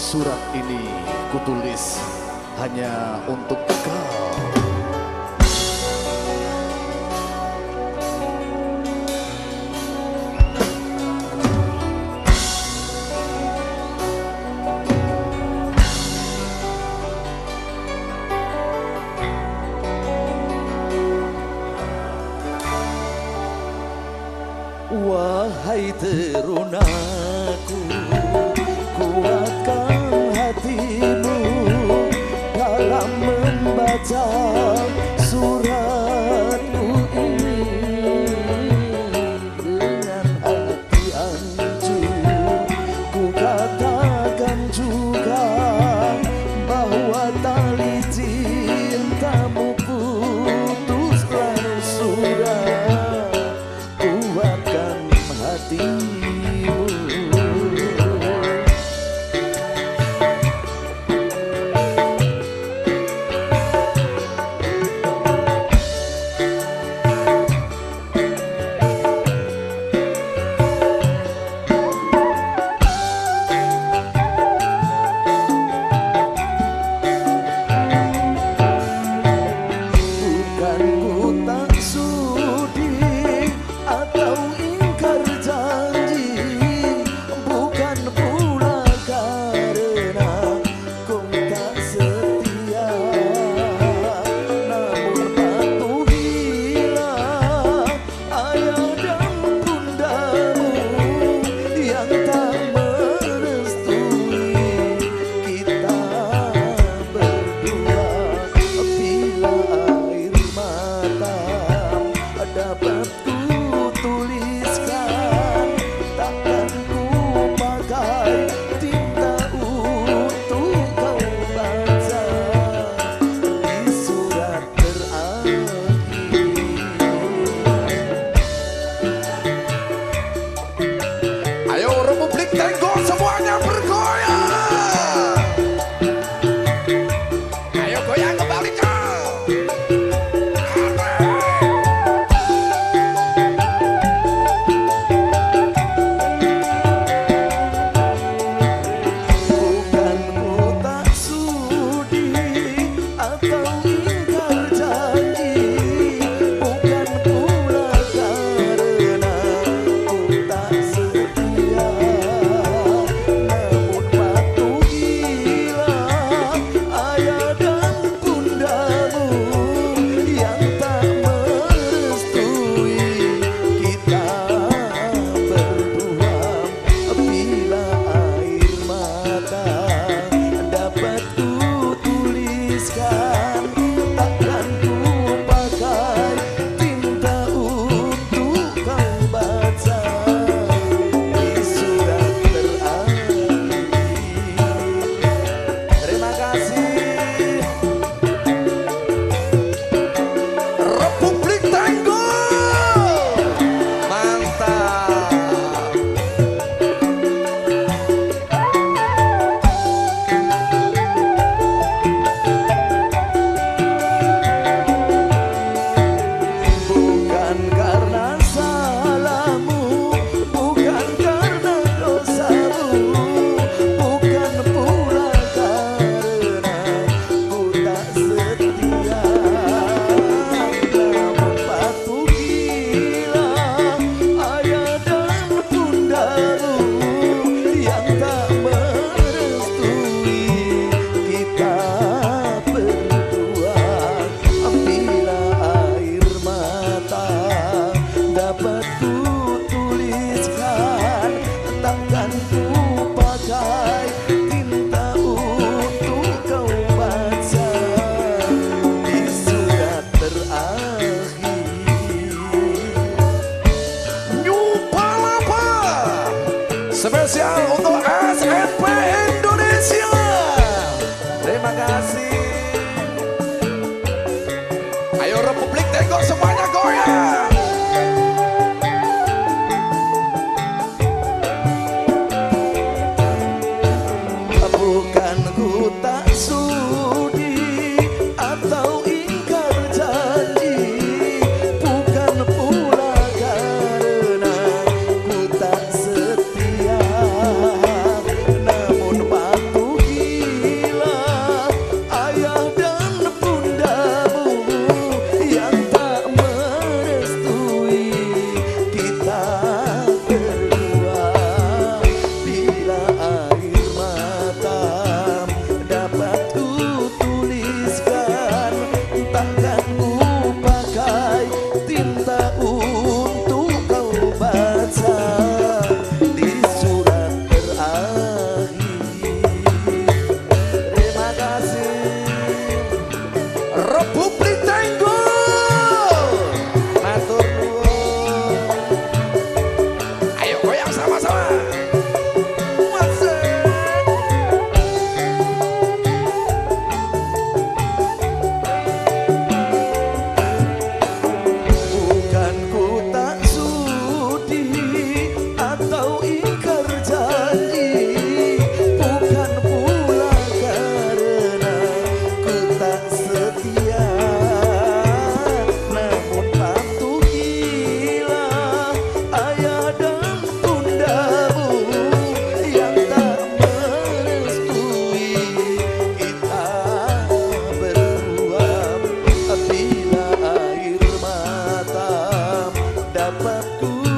Surat ini kutulis hanya untuk kau. Wahai terunaku dalam membaca. up, up. Sebastião, um, dapat ku